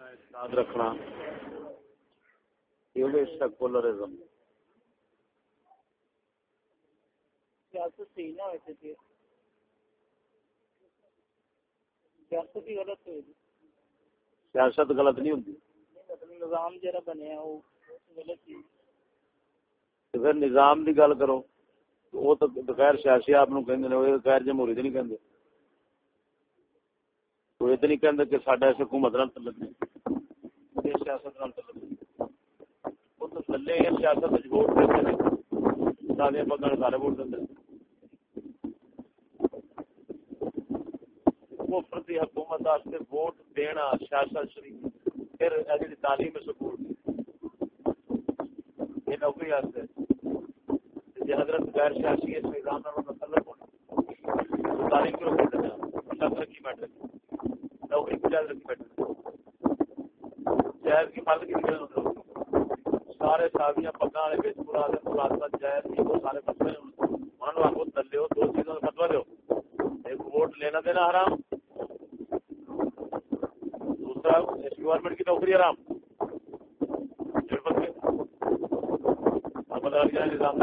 یاد رکھنا یہ سیکولرزم سیاست صحیح نہ ہوتے تھے سیاست ہی غلط ہوئی۔ سیاست غلط نہیں ہوتی۔ مطلب نظام جرا بنیا وہ غلط ہی پھر نظام کی گل کرو وہ تو غیر سیاسی آپ غیر جمہوری تو نہیں کہتے وہ یہ تو نہیں کہ سڈا اس حکومت نال تعلق نہیں۔ سیاست نال تعلق نہیں۔ وہ تو تھلے سیاست ووٹ سارے سارے ووٹ کفر دی حکومت واسطے ووٹ دینا سیاست شریف پھر تعلیم سکول یہ نوکری واسطے جی حضرت غیر سیاسی اس نظام نال متعلق ہونا۔ تعلیم کیوں ترقی میٹر نوکری کی بیٹھے کی کی سارے والے ملازمت وہ سارے مسئلے انہوں نے دو چیزوں کا فتوا دو ایک ووٹ لینا دینا حرام گورنمنٹ کی نوکری آرام نظام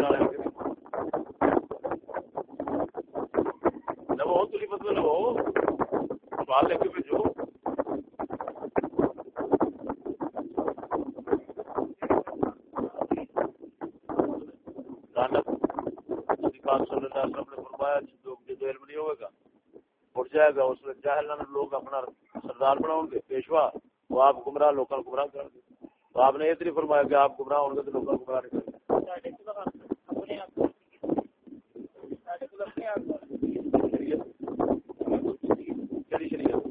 تھی مطلب لو سوال لے کے بھیجو جائے گا، اس جاہل لوگ اپنا سردار بناؤ گے، پیشوا وہ آپ گمراہ لوگ گمراہ کر دیں۔ تو آپ نے اتنی فرمایا کہ آپ گمراہ ہوں گے تو لوگ گمراہ نہیں کریں اور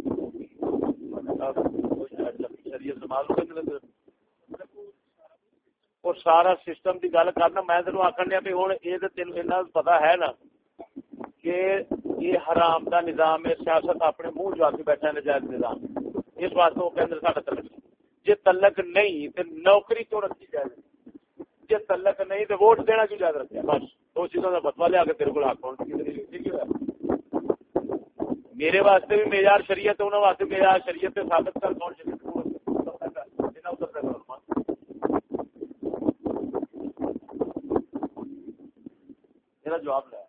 سارا سسٹم کی گل کرنا میں تینوں آخر دیا بھی ہوں یہ تو تین پتا ہے نا کہ یہ حرام دا نظام ہے سیاست اپنے منہ جو کے بیٹھا نجائز نظام اس واسطے وہ کہتے ساڈا تلک جی تلک نہیں تو نوکری تو رکھی جائے جی تلک نہیں تو ووٹ دینا کیوں یاد رکھا بس دو چیزوں کا بتوا لیا کے تیرے کو آخر میرے واسطے بھی معیار شریعت انہوں واسطے معیار شریعت سے ثابت کر کون شریعت میرا جواب لیا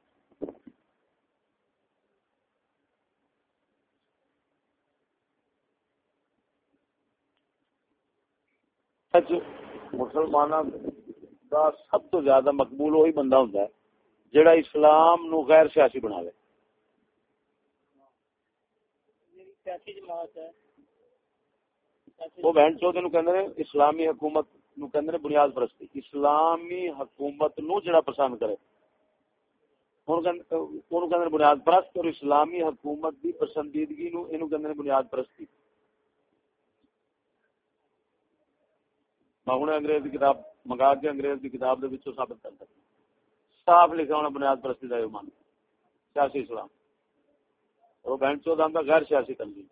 مسلمان دا سب تو زیادہ مقبول وہی بندہ ہوں جڑا اسلام نو غیر سیاسی بنا لے وہ بہن نو کہندے اسلامی حکومت نو کہندے بنیاد پرستی۔ اسلامی حکومت نو جڑا پسند کرے۔ کہندے بنیاد پرست اور اسلامی حکومت دی پسندیدگی نو اینو کہندے بنیاد پرستی میں انگریز کی کتاب منگا کے انگریز کی کتاب دے وچوں ثابت کر سکتا صاف لکھا ہونا بنیاد پرستی کا مان سیاسی اسلام۔ اور وہ بہن چودہ کا غیر سیاسی تنظیم۔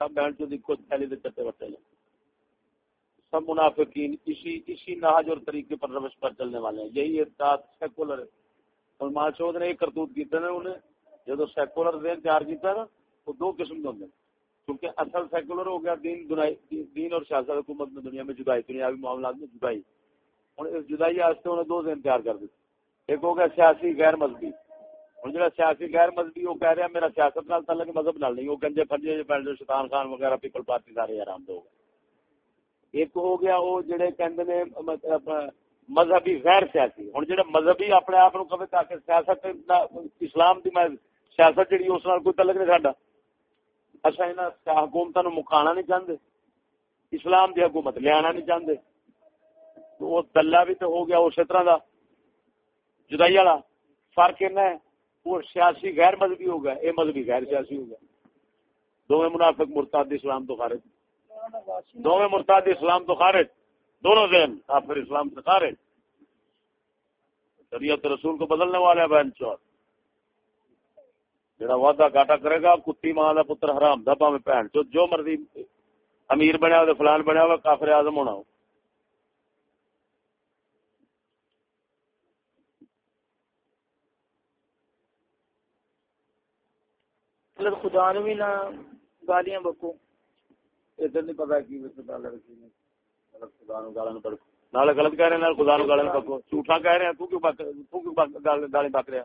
سب بہن چودہ خود پھیلی دے چٹے بٹے لیں سب منافقین اسی اسی نہج اور طریقے پر روش پر چلنے والے ہیں۔ یہی ارتاد سیکولر ہے۔ چود نے ایک کرتوت کیتے ہیں انہیں جب سیکولر ذہن تیار کیتا ہے نا وہ دو قسم کے ہوتے ہیں۔ کیونکہ اصل سیکولر ہو گیا دین، دنائی، دین اور سیاست، حکومت میں دنیا میں جدائی، دنیاوی معاملات میں جدائی۔ ہوں اس جدائی واسطے انہوں نے دو دن تیار کر دیتے۔ ایک ہو گیا سیاسی غیر مذہبی۔ ہوں جا سیاسی غیر مذہبی وہ کہہ رہا میرا سیاست نال تعلق مذہب نال نہیں، وہ گنجے فنجے پینڈ شیطان خان وغیرہ، پیپل پارٹی سارے آرام دو ایک ہو گیا وہ جڑے کہندے نے مذہبی غیر سیاسی۔ ہوں جڑے مذہبی اپنے آپ کو کہے تاکہ سیاست اسلام کی میں سیاست جڑی اس نال کوئی تعلق نہیں ساڈا۔ اچھا یہاں حکومت نو مکانا نہیں چاہتے اسلام دی حکومت لیا نہیں چاہتے تو وہ دلہ بھی تو ہو گیا اسی طرح کا جدائی والا فرق اینا ہے۔ وہ سیاسی غیر مذہبی ہو گیا یہ مذہبی غیر سیاسی ہو گیا۔ دونوں منافق مرتاد اسلام تو خارج۔ دونوں مرتاد اسلام تو خارج، دونوں ذہن کافر اسلام سے خارج۔ شریعت رسول کو بدلنے والے بہن چور۔ جڑا وعدہ گاٹا کرے گا کتی ماں کا پتر حرام، دا پاوے بھن چو جو مرضی امیر بنیا ہو فلان بنیا ہوا کافر اعظم ہونا۔ ہو خدا نو بھی نہ گالیاں بکو ادھر نہیں پتا کی نو نال غلط کہہ رہے ہیں خدا نو گالاں بکو جھوٹا کہہ رہے ہیں تو کیوں تو کیوں گالاں بک رہا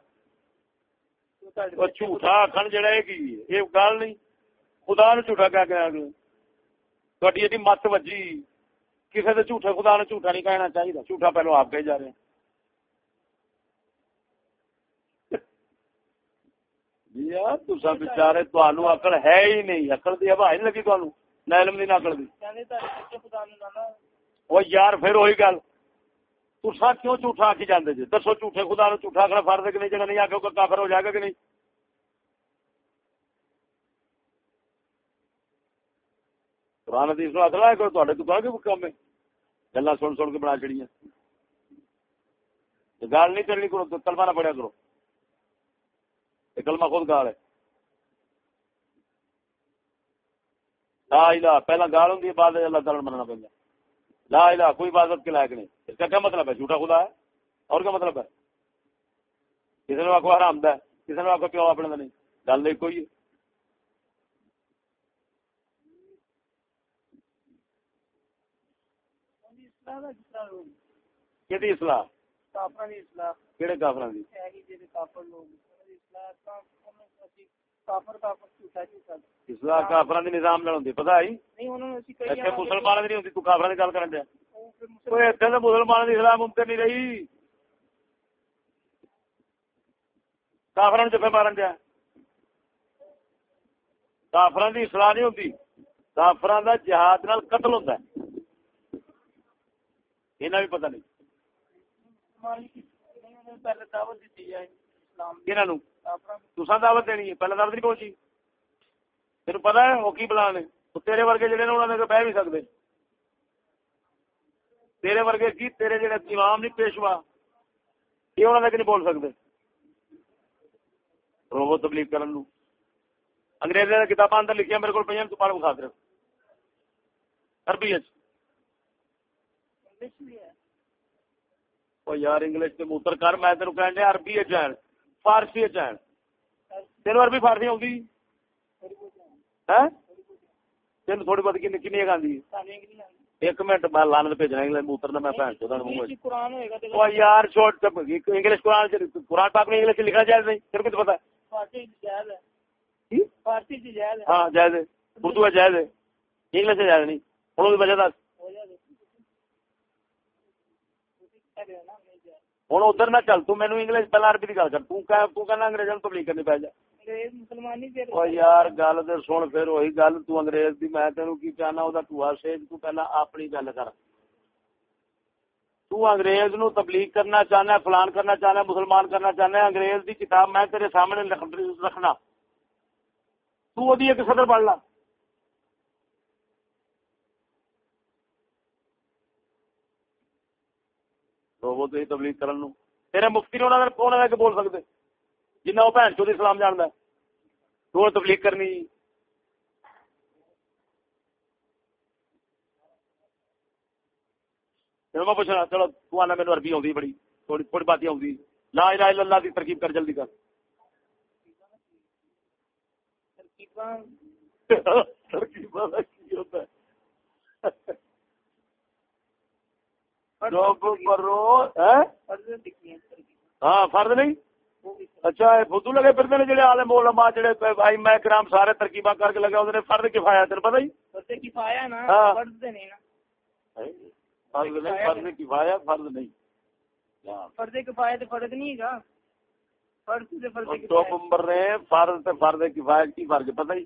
وہ جھوٹا آخر جڑا ہے کی یہ گل نہیں خدا نو جھوٹا کہہ کے اگلے تھوڑی ایڈی مت وجی کسی نے جھوٹے خدا نے جھوٹا نہیں کہنا چاہیے جھوٹا پہلو آپ کہی جا رہے ہیں یار تسا بچارے تہن اکل ہے ہی نہیں اکل دی ہوا نہیں لگی تہن نہ علم دی نہ اکل دی۔ وہ یار پھر وہی گل۔ تسا کیوں جھوٹا آکی جاندے جی؟ دسو جھوٹے خدا نو جھوٹا آخنا فرد کہ نہیں؟ جگہ نہیں آکے کافر ہو جائے گا کہ نہیں؟ قرآن حدیث نو اکلا ہے کوئی تو کہ کام ہے؟ گلا سن سن کے بنا چڑیا گال نہیں کرنی کرو تو کلمہ نہ پڑیا کرو۔ یہ کلمہ خود گال ہے۔ لا الہ پہلا گال ہوں بعد اللہ تعالی مننا پہنتا لا الہ کوئی عبادت کے لائق نہیں۔ اس کا کیا مطلب ہے؟ جھوٹا خدا ہے؟ اور کیا مطلب ہے؟ کسی نے آخو حرام ہے کسی نے آخو پیو اپنے نہیں۔ گل نہیں کوئی ہے۔ کہ اصلاح؟ اصلاح کافر نظام پتا مسلمان نہیں تو گل مسلمان اصلاح ممکن رہی۔ جفے مارن اصلاح جہاد نال قتل ہوتا ہے۔ بھی پتا نہیں۔ دعوت دینی ہے پہلے دعوت نہیں پہنچی تین پتا ہے وہ کی بلا نے تیرے ورگے جڑے انہوں نے بہ بھی سکتے تیرے ورگے کی تیرے جڑے امام نہیں پیشوا یہ انہوں نے نہیں بول سکتے روبو تبلیغ کرن انگریز نے کتاباں اندر لکھیاں میرے کو پہ تو پڑھ بخا دے عربی یار انگلش سے موتر کر میں تین کہ عربی چین فارسی چین تین عربی فارسی آؤں تین تھوڑی بہت کنی آدھی ایک منٹ میں لان بھیجنا انگلش موتر میں یار چھوٹ انگلش قرآن قرآن پاک میں انگلش لکھنا جائز نہیں تیرے کو پتا؟ ہاں جائز ہے۔ اردو ہے جائز ہے۔ انگلش ہے جائز نہیں۔ ہوں وجہ دس۔ ہوں ادھر نہ چل مینو انگلش پہلے عربی کی گل کر تنا انگریزوں تبلیغ کرنی پی جائے یار گل تو سن پھر وہی گل تو انگریز دی میں تینوں کی چاہنا وہ ٹوا سیج تو پہلا اپنی گل کر تو انگریز نو تبلیغ کرنا چاہنا فلان کرنا چاہنا مسلمان کرنا چاہنا انگریز دی کتاب میں تیرے سامنے رکھنا تو ایک صدر پڑھ لا وہ تو تبلیغ کرن نو تیرے مفتی نے بول سکتے جنہ وہ بھن چود اسلام جانتا ہے تو تبلیغ کرنی میں پوچھنا چلو تو آنا میرے عربی آئی بڑی تھوڑی تھوڑی بات آئی لا الہ الا اللہ کی ترکیب کر جلدی کر ترکیب ہوتا ہے ہاں فرد نہیں؟ اچھا فدو لگے پھر جڑے آلے مول ما جڑے بھائی میں کرام سارے ترکیباں کر کے لگا انہوں فرد کفایا تین پتہ ہی؟ فرد کفایا نا ہاں۔ فرد نہیں فرد کفایا فرد نہیں فرد کفایا تو فرد نہیں۔ گا۔ فرد سے فرد تو نمبر نے فرد تے فرد کفایا کی فرق پتہ ہی؟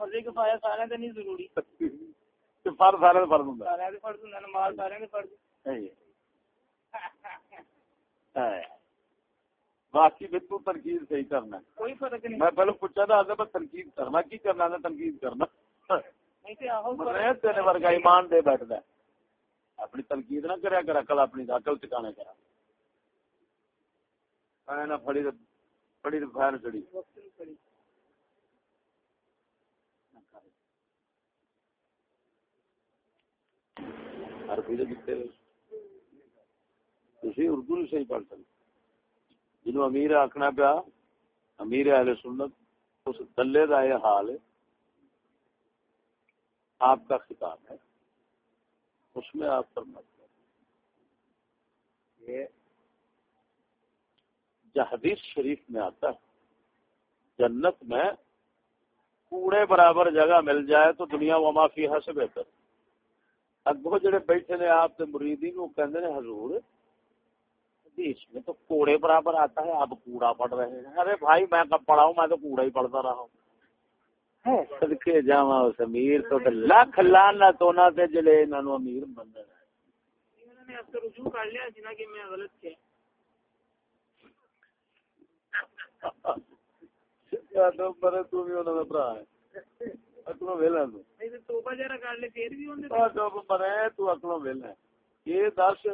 فرد کفایا سارے تے نہیں ضروری۔ فرد سارے فرد ہوں باقی بھی تو تنقید صحیح کرنا کوئی فرق نہیں میں پہلے پوچھا تھا میں تنقید کرنا کی کرنا ہے تنقید کرنا تیرے ورگا ایمان دے بیٹھتا اپنی تنقید نہ کریا کرا کل اپنی عقل ٹکانے کرا نہ پڑی پڑی تو فائر چڑی عربی دے تسی اردو نہیں صحیح پڑھ سکتے۔ جنہوں امیر آکھنا پیا، امیر اہل سنت، اس دلے کا یہ حال ہے۔ آپ کا خطاب ہے۔ اس میں آپ پر مت یہ حدیث شریف میں آتا ہے، جنت میں کوڑے برابر جگہ مل جائے تو دنیا و معافی سے بہتر۔ اگو جڑے بیٹھے نے آپ کے مریدی نو کہندے نے حضور حدیث میں تو کوڑے برابر آتا ہے آپ کوڑا پڑھ رہے ہیں۔ ارے بھائی میں کب پڑھا ہوں میں تو کوڑا ہی پڑھتا رہا ہوں۔ صدقے جاواں اس امیر تو لاکھ تو نہ تے جڑے انہاں نو امیر بننا انہوں نے تو رجوع کر لیا جنا کہ میں غلط کیا تو پر تو بھی انہاں دا بھرا ہے اکلو ویلا تو۔ نہیں توبہ جرا کر لے پھر بھی ہوندے تو جو مرے تو اکلو ویلا یہ دس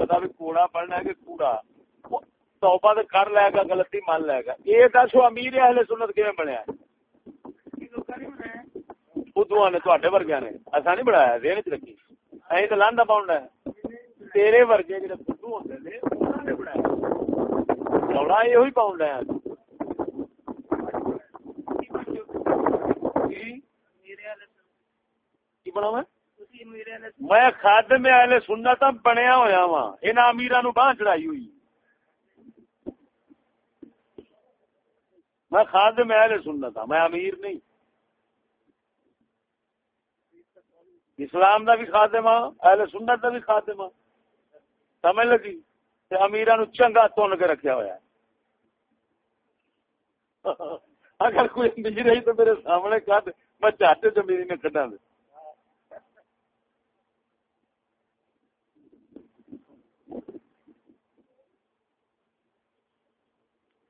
پتا بھی کوڑا پڑھنا ہے کہ کوڑا۔ توبہ تو کر لے گا غلطی مان لے گا۔ یہ دس وہ امیر اہل سنت کیون بنیا بدھو نے تے ورگیا نے اصا نہیں بنایا دین چ رکھی۔ اہ تو لاندا پاؤنڈ ہے۔ تیرے ورگے جڑے بدھو ہوتے نے انہوں نے بنایا۔ چوڑا یہ پاؤنڈ ہے۔ بنا میں؟ میں خادم اہل سنت بنیا ہویا وا ان امیراں نو باہ چڑھائی ہوئی۔ میں خادم اہل سنت ہاں میں امیر نہیں۔ اسلام دا بھی خادم ہاں اہل سنت دا بھی خادم ہاں۔ سمجھ لگی؟ امیراں نو چنگا تن کے رکھیا ہوا ہے۔ اگر کوئی امیر رہی تو میرے سامنے کد میں چاہتے زمین میں کڈا دے۔